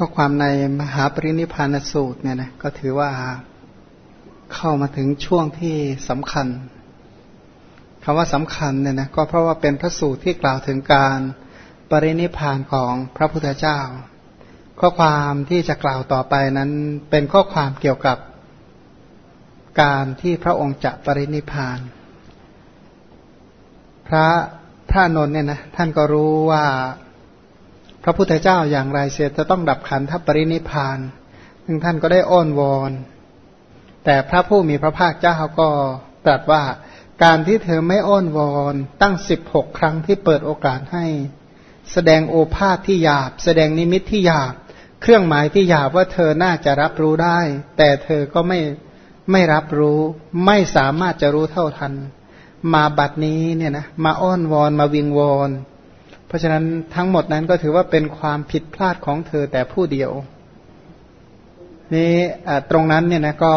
ก็ความในมหาปรินิพานสูตรเนี่ยนะก็ถือว่าเข้ามาถึงช่วงที่สำคัญคำว่าสำคัญเนี่ยนะก็เพราะว่าเป็นพระสูตรที่กล่าวถึงการปรินิพานของพระพุทธเจ้า ข้อความที่จะกล่าวต่อไปนั้นเป็นข้อความเกี่ยวกับการที่พระองค์จะปรินิพาน พระพระนนท์เนี่ยนะท่านก็รู้ว่า พระพุทธเจ้าอย่างไรเสียจะต้องดับขันธปรินิพานซึ่งท่านก็ได้อ้อนวอน แต่พระผู้มีพระภาคเจ้าก็ตรัสว่าการที่เธอไม่อ้อนวอนตั้งสิบหกครั้งที่เปิดโอกาสให้ แสดงโอภาษที่หยาบ แสดงนิมิตที่หยาบ เครื่องหมายที่หยาบว่าเธอน่าจะรับรู้ได้ แต่เธอก็ไม่ไม่รับรู้ไม่สามารถจะรู้เท่าทัน มาบัดนี้เนี่ยนะมาอ้อนวอนมาวิงวอน เพราะฉะนั้นทั้งหมดนั้นก็ถือว่าเป็นความผิดพลาดของเธอแต่ผู้เดียว นี่ตรงนั้นเนี่ยนะก็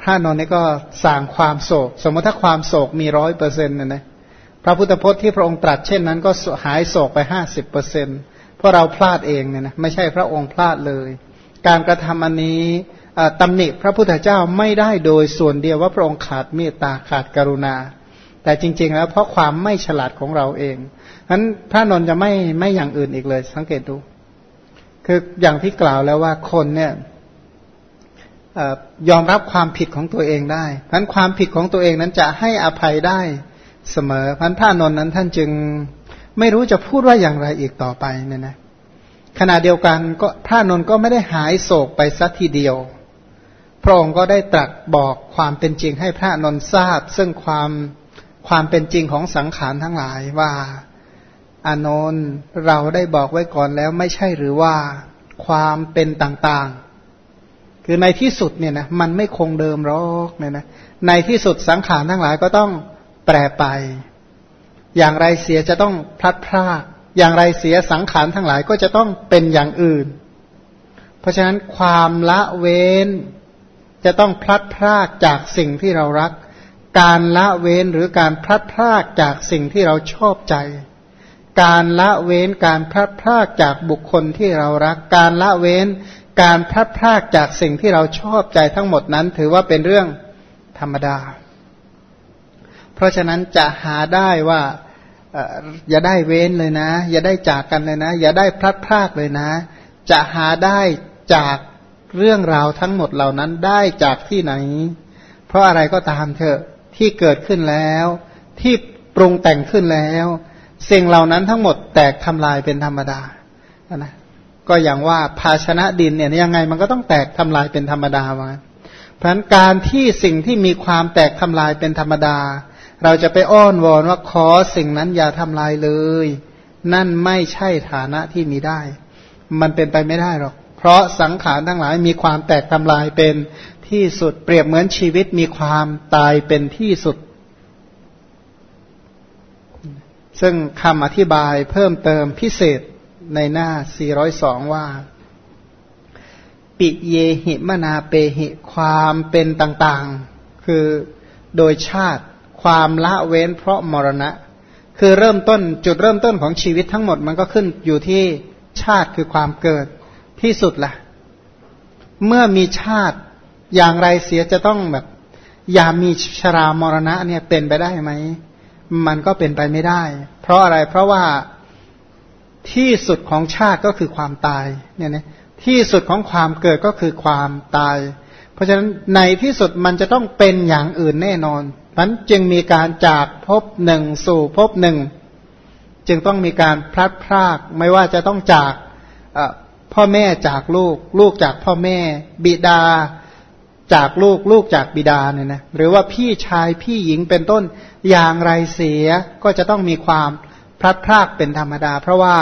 พระนนท์นี่ก็สั่งความโศก สมมติถ้าความโศกมีร้อยเปอร์เซ็นต์นะนะพระพุทธพจน์ที่พระองค์ตรัสเช่นนั้นก็หายโศกไปห้าสิบเปอร์เซ็นต์เพราะเราพลาดเองเนี่ยนะไม่ใช่พระองค์พลาดเลย การกระทำอันนี้ตำหนิพระพุทธเจ้าไม่ได้โดยส่วนเดียวว่าพระองค์ขาดเมตตาขาดกรุณา แต่จริง ๆ แล้วเพราะความไม่ฉลาดของเราเองนั้นพระนนท์จะไม่ไม่อย่างอื่นอีกเลย สังเกตดู คืออย่างที่กล่าวแล้วว่าคนเนี่ยยอมรับความผิดของตัวเองได้พันความผิดของตัวเองนั้นจะให้อภัยได้เสมอพันพระนนท์นั้นท่านจึงไม่รู้จะพูดว่าอย่างไรอีกต่อไปเนี่ยนะขณะเดียวกันก็พระนนท์ก็ไม่ได้หายโศกไปสักทีเดียว พระองค์ก็ได้ตรัสบอกความเป็นจริงให้พระนนท์ทราบ ซึ่งความ ความเป็นจริงของสังขารทั้งหลายว่าอานนท์เราได้บอกไว้ก่อนแล้วไม่ใช่หรือว่าความเป็นต่างๆ คือในที่สุดเนี่ยนะมันไม่คงเดิมหรอกเนี่ยนะในที่สุดสังขารทั้งหลายก็ต้องแปรไป อย่างไรเสียจะต้องพลัดพรากอย่างไรเสียสังขารทั้งหลายก็จะต้องเป็นอย่างอื่น เพราะฉะนั้นความละเว้นจะต้องพลัดพรากจากสิ่งที่เรารัก การละเว้นหรือการพลัดพรากจากสิ่งที่เราชอบใจ การละเว้นการพลัดพรากจากบุคคลที่เรารัก การละเว้นการพลัดพรากจากสิ่งที่เราชอบใจทั้งหมดนั้น ถือว่าเป็นเรื่องธรรมดา เพราะฉะนั้นจะหาได้ว่าอย่าได้เว้นเลยนะ อย่าได้จากกันเลยนะ อย่าได้พลัดพรากเลยนะ จะหาได้จากเรื่องราวทั้งหมดเหล่านั้นได้จากที่ไหน เพราะอะไรก็ตามเถอะ ที่เกิดขึ้นแล้ว ที่ปรุงแต่งขึ้นแล้ว สิ่งเหล่านั้นทั้งหมดแตกทำลายเป็นธรรมดานะก็อย่างว่าภาชนะดินเนี่ยยังไงมันก็ต้องแตกทำลายเป็นธรรมดาว่าเพราะฉะนั้นการที่สิ่งที่มีความแตกทำลายเป็นธรรมดา เราจะไปอ้อนวอนว่าขอสิ่งนั้นอย่าทำลายเลย นั่นไม่ใช่ฐานะที่มีได้ มันเป็นไปไม่ได้หรอก เพราะสังขารทั้งหลายมีความแตกทำลายเป็น ที่สุดเปรียบเหมือนชีวิตมีความตายเป็นที่สุด ซึ่งคำอธิบายเพิ่มเติมพิเศษในหน้า 402 ว่า ปิเยหิมนาเปหิความเป็นต่างๆ คือโดยชาติความละเว้นเพราะมรณะ คือเริ่มต้นจุดเริ่มต้นของชีวิตทั้งหมดมันก็ขึ้นอยู่ที่ชาติคือความเกิดที่สุดละ่ะ เมื่อมีชาติ อย่างไรเสียจะต้องแบบ อย่ามีชรามรณะเนี่ยเป็นไปได้ไหม มันก็เป็นไปไม่ได้ เพราะอะไรเพราะว่าที่สุดของชาติก็คือความตายเนี่ยนะที่สุดของความเกิดก็คือความตาย เพราะฉะนั้นในที่สุดมันจะต้องเป็นอย่างอื่นแน่นอนนั้นจึงมีการจากพบหนึ่งสู่พบหนึ่งจึงต้องมีการพลัดพราก ไม่ว่าจะต้องจากพ่อแม่จากลูก ลูกจากพ่อแม่ บิดา จากลูกลูกจากบิดาเนี่ยนะหรือว่าพี่ชายพี่หญิงเป็นต้นอย่างไรเสียก็จะต้องมีความพลัดพรากเป็นธรรมดา เพราะว่า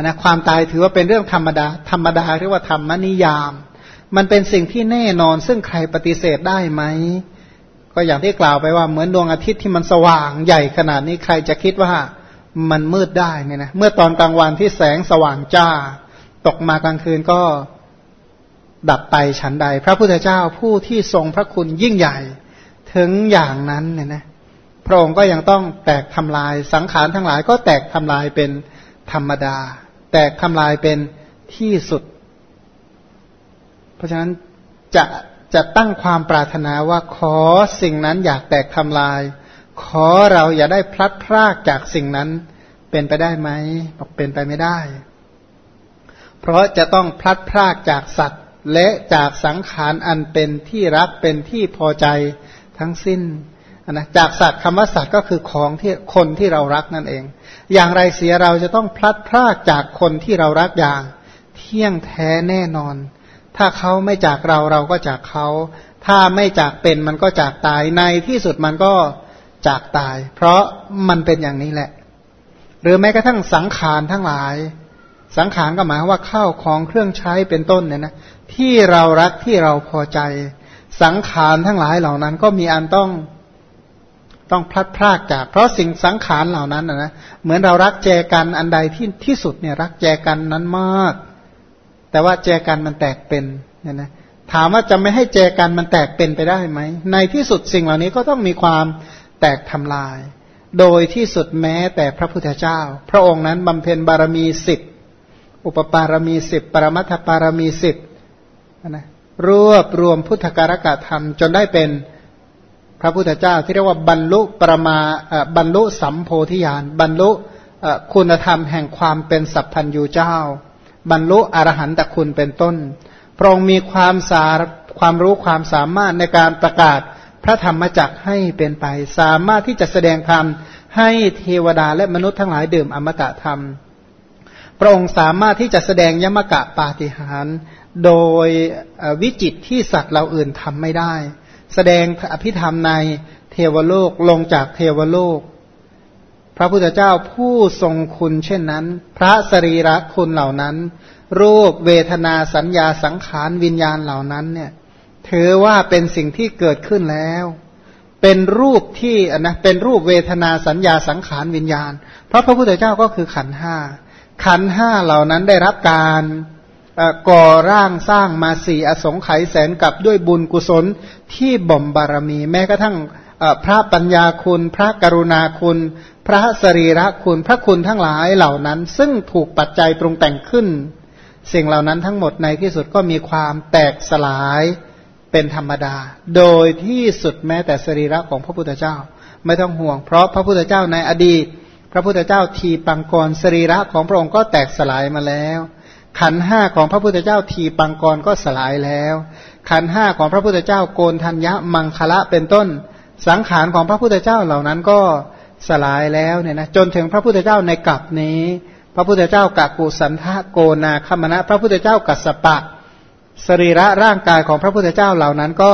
นะความตายถือว่าเป็นเรื่องธรรมดา ธรรมดาเรียกว่าธรรมนิยาม มันเป็นสิ่งที่แน่นอน ซึ่งใครปฏิเสธได้ไหมก็อย่างที่กล่าวไปว่าเหมือนดวงอาทิตย์ที่มันสว่างใหญ่ขนาดนี้ใครจะคิดว่ามันมืดได้เนี่ยนะเมื่อตอนกลางวันที่แสงสว่างจ้า ตกมากลางคืนก็ ดับไปฉันใด พระพุทธเจ้าผู้ที่ทรงพระคุณยิ่งใหญ่ ถึงอย่างนั้นเนี่ยนะพระองค์ก็ยังต้องแตกทำลายสังขารทั้งหลายก็แตกทำลายเป็นธรรมดา แตกทำลายเป็นที่สุด เพราะฉะนั้นจะจะตั้งความปรารถนาว่าขอสิ่งนั้นอยากแตกทำลาย ขอเราอย่าได้พลัดพรากจากสิ่งนั้นเป็นไปได้ไหมบอกเป็นไปไม่ได้ เพราะจะต้องพลัดพรากจากสัตว์ และจากสังขารอันเป็นที่รักเป็นที่พอใจทั้งสิ้นนะจากสัตว์คำว่าสัตว์ก็คือของที่คนที่เรารักนั่นเอง อย่างไรเสียเราจะต้องพลัดพรากจากคนที่เรารักอย่าง เที่ยงแท้แน่นอน ถ้าเขาไม่จากเราเราก็จากเขา ถ้าไม่จากเป็นมันก็จากตายในที่สุดมันก็จากตาย เพราะมันเป็นอย่างนี้แหละ หรือแม้กระทั่งสังขารทั้งหลาย สังขารก็หมายว่าข้าวของเครื่องใช้เป็นต้นเนี่ยนะ ที่เรารักที่เราพอใจ สังขารทั้งหลายเหล่านั้นก็มีอันต้องต้องพลัดพรากจาก เพราะสิ่งสังขารเหล่านั้นนะเหมือนเรารักแจกันอันใดที่ที่สุดเนี่ยรักแจกันนั้นมาก แต่ว่าแจกันมันแตกเป็นเนี่ยนะถามว่าจะไม่ให้แจกันมันแตกเป็นไปได้ไหม ในที่สุดสิ่งเหล่านี้ก็ต้องมีความแตกทำลาย โดยที่สุดแม้แต่พระพุทธเจ้า พระองค์นั้นบำเพ็ญบารมีสิบอุปปารมีสิบปรมัตถปารมีสิบ นะรวบรวมพุทธการกะธรรม จนได้เป็นพระพุทธเจ้าที่เรียกว่าบรรลุปรมาบรรลุสัมโพธิญาณบรรลุคุณธรรมแห่งความเป็นสัพพัญญูเจ้า บรรลุอรหันตคุณเป็นต้น พระองค์มีความสารความรู้ความสามารถในการประกาศพระธรรมจักให้เป็นไป สามารถที่จะแสดงธรรมให้เทวดาและมนุษย์ทั้งหลายดื่มอมตะธรรม พระองค์สามารถที่จะแสดงยมกะปาฏิหาร โดยวิจิตที่สัตว์เราอื่นทำไม่ได้ แสดงอภิธรรมในเทวโลกลงจากเทวโลก พระพุทธเจ้าผู้ทรงคุณเช่นนั้น พระสรีระคุณเหล่านั้น รูปเวทนาสัญญาสังขารวิญญาณเหล่านั้นเนี่ยถือว่าเป็นสิ่งที่เกิดขึ้นแล้ว เป็นรูปที่นะเป็นรูปเวทนาสัญญาสังขารวิญญาณ เพราะพระพุทธเจ้าก็คือขันห้าขันห้าเหล่านั้นได้รับการ ก่อร่างสร้างมาสี่อสงไขยแสนกับด้วยบุญกุศลที่บ่มบารมี แม้กระทั่งพระปัญญาคุณ พระกรุณาคุณ พระสรีระคุณ พระคุณทั้งหลายเหล่านั้น ซึ่งถูกปัจจัยปรุงแต่งขึ้น สิ่งเหล่านั้นทั้งหมดในที่สุดก็มีความแตกสลายเป็นธรรมดา โดยที่สุดแม้แต่สรีระของพระพุทธเจ้า ไม่ต้องห่วง เพราะพระพุทธเจ้าในอดีต พระพุทธเจ้าทีปังกรสรีระของพระองค์ก็แตกสลายมาแล้ว ขันห้าของพระพุทธเจ้าทีปังกรก็สลายแล้ว ขันห้าของพระพุทธเจ้าโกนทัญญะมังคละเป็นต้น สังขารของพระพุทธเจ้าเหล่านั้นก็สลายแล้วเนี่ยนะจนถึงพระพุทธเจ้าในกลับนี้ พระพุทธเจ้ากักุสันทะโกนาคมณะ พระพุทธเจ้ากัสปะ สรีระร่างกายของพระพุทธเจ้าเหล่านั้นก็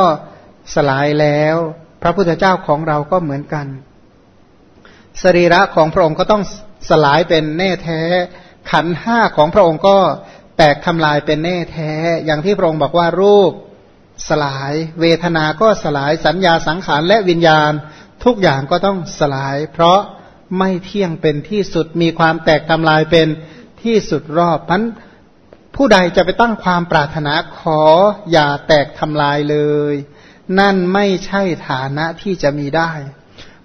สลายแล้ว พระพุทธเจ้าของเราก็เหมือนกัน สรีระของพระองค์ก็ต้องสลายเป็นแน่แท้ ขันห้าของพระองค์ก็แตกทำลายเป็นแน่แท้ อย่างที่พระองค์บอกว่ารูปสลาย เวทนาก็สลายสัญญาสังขารและวิญญาณ ทุกอย่างก็ต้องสลาย เพราะไม่เที่ยงเป็นที่สุดมีความแตกทำลายเป็นที่สุดรอบพันผู้ใดจะไปตั้งความปรารถนาขออย่าแตกทำลายเลย นั่นไม่ใช่ฐานะที่จะมีได้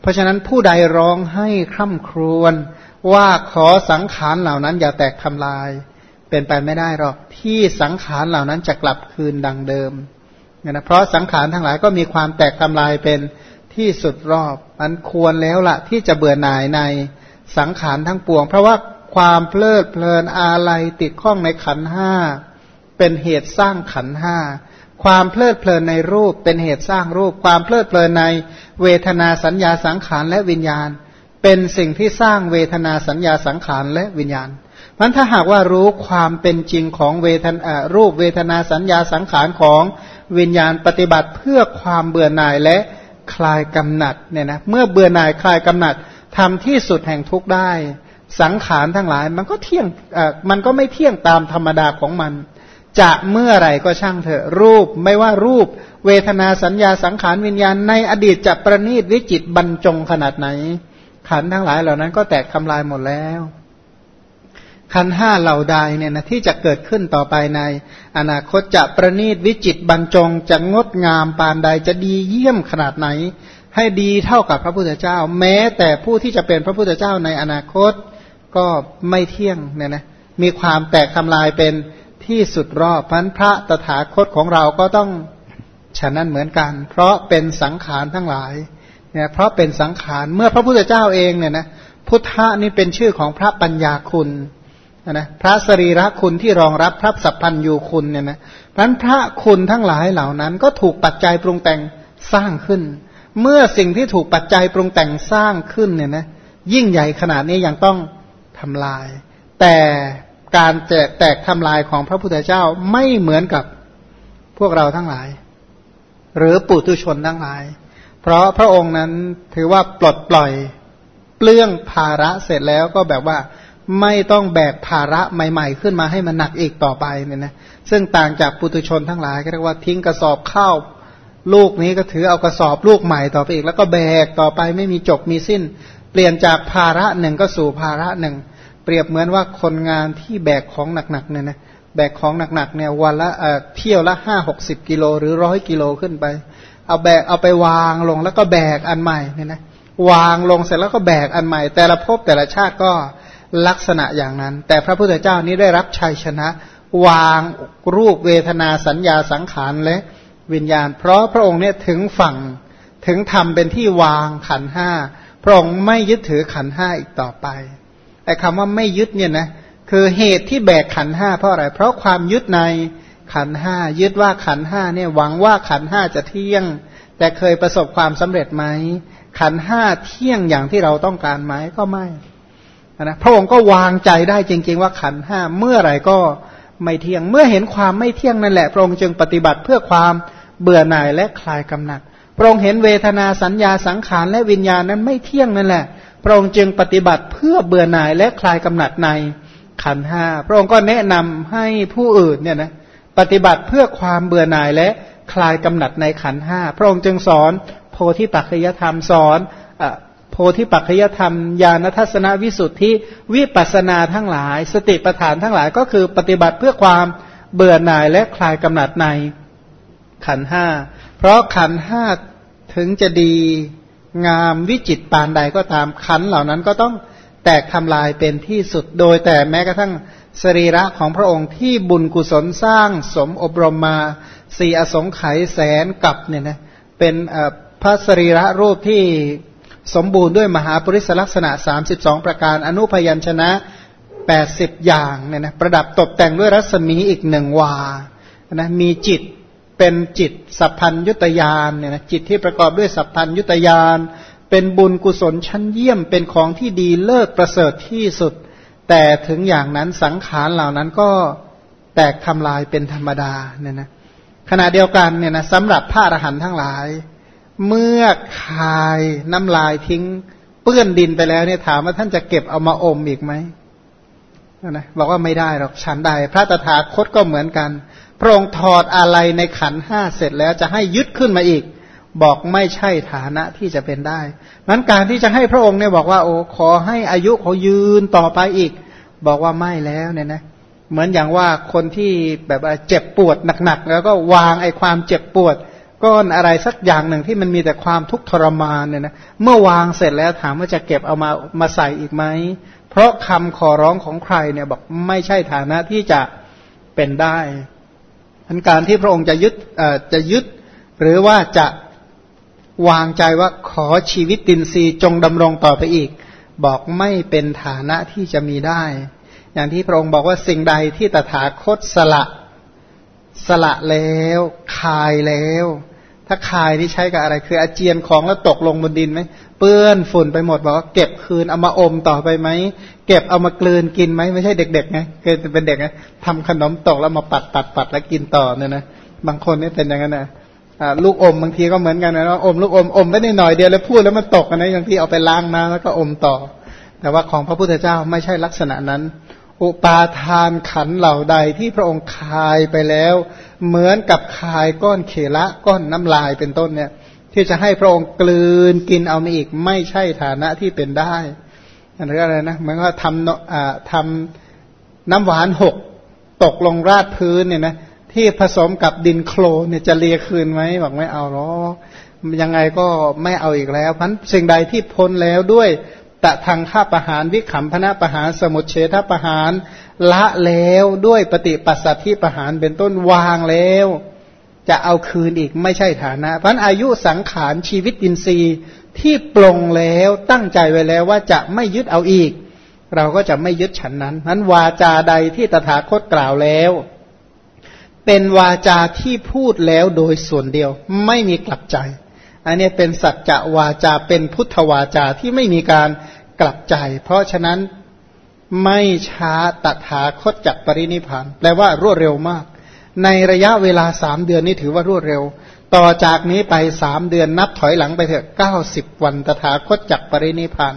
เพราะฉะนั้นผู้ใดร้องให้คร่ำครวญ ว่าขอสังขารเหล่านั้นอย่าแตกทำลาย เป็นไปไม่ได้หรอกที่สังขารเหล่านั้นจะกลับคืนดังเดิมนะเพราะสังขารทั้งหลายก็มีความแตกทำลายเป็นที่สุดรอบมันควรแล้วละ่ะที่จะเบื่อหน่ายในสังขารทั้งปวง เพราะว่าความเพลิดเพลินอาลัยติดข้องในขันห้าเป็นเหตุสร้างขันห้าความเพลิดเพลินในรูปเป็นเหตุสร้างรูป ความเพลิดเพลินในเวทนาสัญญาสังขารและวิญญาณ เป็นสิ่งที่สร้างเวทนาสัญญาสังขารและวิญญาณมันถ้าหากว่ารู้ความเป็นจริงของเวทนารูปเวทนาสัญญาสังขารของวิญญาณปฏิบัติเพื่อความเบื่อหน่ายและคลายกำหนัดเนี่ยนะเมื่อเบื่อหน่ายคลายกำหนัดทำที่สุดแห่งทุกได้ สังขารทั้งหลาย มันก็เที่ยงมันก็ไม่เที่ยงตามธรรมดาของมัน จะเมื่อไรก็ช่างเถอะรูปไม่ว่ารูป เวทนาสัญญาสังขารวิญญาณในอดีตจะประณีตวิจิตบรรจงขนาดไหน ขันทั้งหลายเหล่านั้นก็แตกทำลายหมดแล้ว ขันห้าเหล่าใดเนี่ยนะที่จะเกิดขึ้นต่อไปใน อนาคตจะประณีตวิจิตบรรจงจะงดงามปานใดจะดีเยี่ยมขนาดไหน ให้ดีเท่ากับพระพุทธเจ้า แม้แต่ผู้ที่จะเป็นพระพุทธเจ้าในอนาคตก็ไม่เที่ยงเนี่ยนะมีความแตกทำลายเป็นที่สุดรอบพันพระตถาคตของเราก็ต้องฉะนั้นเหมือนกัน เพราะเป็นสังขารทั้งหลาย เนี่ยเพราะเป็นสังขารเมื่อพระพุทธเจ้าเองเนี่ยนะพุทธะนี่เป็นชื่อของพระปัญญาคุณนะพระสรีระคุณที่รองรับพระสัพพัญญูคุณเนี่ยนะนั้นพระคุณทั้งหลายเหล่านั้นก็ถูกปัจจัยปรุงแต่งสร้างขึ้น เมื่อสิ่งที่ถูกปัจจัยปรุงแต่งสร้างขึ้นเนี่ยนะยิ่งใหญ่ขนาดนี้ยังต้องทำลาย แต่การแตกแตกทำลายของพระพุทธเจ้าไม่เหมือนกับพวกเราทั้งหลาย หรือปุถุชนทั้งหลาย เพราะพระองค์นั้นถือว่าปลดปล่อยเปลื้องภาระเสร็จแล้วก็แบบว่าไม่ต้องแบกภาระใหม่ ๆ ขึ้นมาให้มันหนักอีกต่อไปเนี่ยนะซึ่งต่างจากปุตุชนทั้งหลายก็เรียกว่าทิ้งกระสอบข้าวลูกนี้ก็ถือเอากระสอบลูกใหม่ต่อไปอีก แล้วก็แบกต่อไปไม่มีจบมีสิ้น เปลี่ยนจากภาระหนึ่งก็สู่ภาระหนึ่ง เปรียบเหมือนว่าคนงานที่แบกของหนักๆเนี่ยนะแบกของหนักๆเนี่ยวันละเอ่อเที่ยวละห้าหกสิบกิโลหรือร้อยกิโลขึ้นไป เอาแบกเอาไปวางลงแล้วก็แบกอันใหม่เนี่ยนะวางลงเสร็จแล้วก็แบกอันใหม่ แต่ละภพแต่ละชาติก็ลักษณะอย่างนั้น แต่พระพุทธเจ้านี้ได้รับชัยชนะ วางรูปเวทนาสัญญาสังขารและวิญญาณ เพราะพระองค์เนี่ยถึงฝั่งถึงทำเป็นที่วางขันห้าพระองค์ไม่ยึดถือขันห้าอีกต่อไปไอ้คำว่าไม่ยึดเนี่ยนะคือเหตุที่แบกขันห้าเพราะอะไร เพราะความยึดใน ขันห้ายึดว่าขันห้าเนี่ยหวังว่าขันห้าจะเที่ยง แต่เคยประสบความสำเร็จไหมขันห้าเที่ยงอย่างที่เราต้องการไหมก็ไม่นะพระองค์ก็วางใจได้จริง ๆ ว่าขันห้าเมื่อไหร่ก็ไม่เที่ยง เมื่อเห็นความไม่เที่ยงนั่นแหละ พระองค์จึงปฏิบัติเพื่อความเบื่อหน่ายและคลายกำหนัดพระองค์เห็นเวทนาสัญญาสังขารและวิญญาณนั้นไม่เที่ยงนั่นแหละ พระองค์จึงปฏิบัติเพื่อเบื่อหน่ายและคลายกำหนัดในขันห้าพระองค์ก็แนะนำให้ผู้อื่นเนี่ยนะ ปฏิบัติเพื่อความเบื่อหน่ายและคลายกำหนัดในขันห้าพระองค์จึงสอน โพธิปัจจยธรรมสอนโพธิปัจจยธรรมญาณทัศนวิสุทธิ วิปัสนาทั้งหลาย สติปัฏฐานทั้งหลายก็คือปฏิบัติเพื่อความเบื่อหน่ายและคลายกำหนัดในขันห้าเพราะขันห้าถึงจะดีงามวิจิตปานใดก็ตามขันเหล่านั้นก็ต้องแตกทำลายเป็นที่สุดโดยแต่แม้กระทั่ง สรีระของพระองค์ที่บุญกุศลสร้างสมอบรมมาสี่อสงไขยแสนกับเนี่ยนะเป็นพระสรีระรูปที่สมบูรณ์ด้วยมหาปริศลักษณะ 32 ประการ อนุพยัญชนะ 80 อย่างเนี่ยนะประดับตกแต่งด้วยรัศมีอีกหนึ่งวานะมีจิตเป็นจิตสัพพัญยุตยานเนี่ยนะจิตที่ประกอบด้วยสัพพัญยุตยาน เป็นบุญกุศลชั้นเยี่ยมเป็นของที่ดีเลิศประเสริฐที่สุด แต่ถึงอย่างนั้นสังขารเหล่านั้นก็แตกทำลายเป็นธรรมดาเนี่ยนะขณะเดียวกันเนี่ยนะสำหรับพระอรหันต์ทั้งหลาย เมื่อคายน้ำลายทิ้งเปื้อนดินไปแล้วเนี่ยถามว่าท่านจะเก็บเอามาอมอีกไหมนะบอกว่าไม่ได้หรอกฉันใดพระตถาคตก็เหมือนกัน พระองค์ถอดอะไรในขันห้าเสร็จแล้วจะให้ยึดขึ้นมาอีก บอกไม่ใช่ฐานะที่จะเป็นได้นั้นการที่จะให้พระองค์เนี่ยบอกว่า โอ้ขอให้อายุเขายืนต่อไปอีก บอกว่าไม่แล้วเนี่ยนะเหมือนอย่างว่าคนที่แบบเจ็บปวดหนักๆแล้วก็วางไอ้ความเจ็บปวดก้อนอะไรสักอย่างหนึ่งที่มันมีแต่ความทุกข์ทรมานเนี่ยนะเมื่อวางเสร็จแล้วถามว่าจะเก็บเอามามาใส่อีกไหม เพราะคำขอร้องของใครเนี่ยบอกไม่ใช่ฐานะที่จะเป็นได้อันการที่พระองค์จะยึดจะยึด หรือว่าจะ วางใจว่าขอชีวิตตินซีจงดำรงต่อไปอีก บอกไม่เป็นฐานะที่จะมีได้ อย่างที่พระองค์บอกว่าสิ่งใดที่ตถาคตสละ สละแล้วคายแล้ว ถ้าคายนี่ใช้กับอะไร คืออาเจียนของแล้วตกลงบนดินไหมเปื้อนฝุ่นไปหมดบอกว่าเก็บคืนเอามาอมต่อไปไหมเก็บเอามากลืนกินไหมไม่ใช่เด็กๆไงเคยเป็นเด็กไงทำขนมตกแล้วมาปัดปัดปัดแล้วกินต่อเนี่ยนะบางคนนี่เป็นอย่างนั้นนะ ลูกอมบางทีก็เหมือนกันนะอมลูกอมอมไม่ได้หน่อยเดียวแล้วพูดแล้วมันตกนะอย่างที่เอาไปล้างน้ำแล้วก็อมต่อ แต่ว่าของพระพุทธเจ้าไม่ใช่ลักษณะนั้น อุปาทานขันเหล่าใดที่พระองค์คายไปแล้ว เหมือนกับคายก้อนเขละก้อนน้ำลายเป็นต้นเนี่ย ที่จะให้พระองค์กลืนกินเอามาอีกไม่ใช่ฐานะที่เป็นได้อันนี้อะไรนะเหมือนว่าทำทำน้ำหวานหกตกลงราดพื้นเนี่ยนะ ที่ผสมกับดินโคลนเนี่ยจะเลียคืนไหมบอกไม่เอาหรอกยังไงก็ไม่เอาอีกแล้วพันสิ่งใดที่พ้นแล้วด้วยตะทางข้าประหารวิขำพนะประหารสมุทเฉทประหารละแล้วด้วยปฏิปัสสัทธิประหารเป็นต้นวางแล้ว จะเอาคืนอีกไม่ใช่ฐานะพราะอายุสังขารชีวิตอินทรีย์ที่ปลงแล้วตั้งใจไว้แล้วว่าจะไม่ยึดเอาอีก เราก็จะไม่ยึดฉันนั้นนั้นวาจาใดที่ตถาคตกล่าวแล้ว เป็นวาจาที่พูดแล้วโดยส่วนเดียว ไม่มีกลับใจ อันนี้เป็นสัจจะวาจาเป็นพุทธวาจาที่ไม่มีการกลับใจ เพราะฉะนั้นไม่ช้าตถาคตจักปรินิพานแปลว่ารวดเร็วมาก ในระยะเวลาสามเดือนนี้ถือว่ารวดเร็ว ต่อจากนี้ไปสามเดือนนับถอยหลังไปเถอะเก้าสิบวันตถาคตจักปรินิพาน